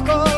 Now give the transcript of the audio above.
poco.